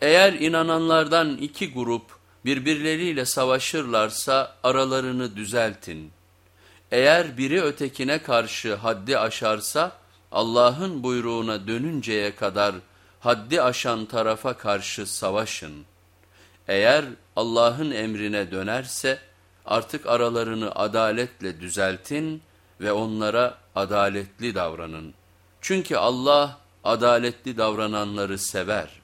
Eğer inananlardan iki grup birbirleriyle savaşırlarsa aralarını düzeltin. Eğer biri ötekine karşı haddi aşarsa Allah'ın buyruğuna dönünceye kadar haddi aşan tarafa karşı savaşın. Eğer Allah'ın emrine dönerse artık aralarını adaletle düzeltin ve onlara adaletli davranın. Çünkü Allah adaletli davrananları sever.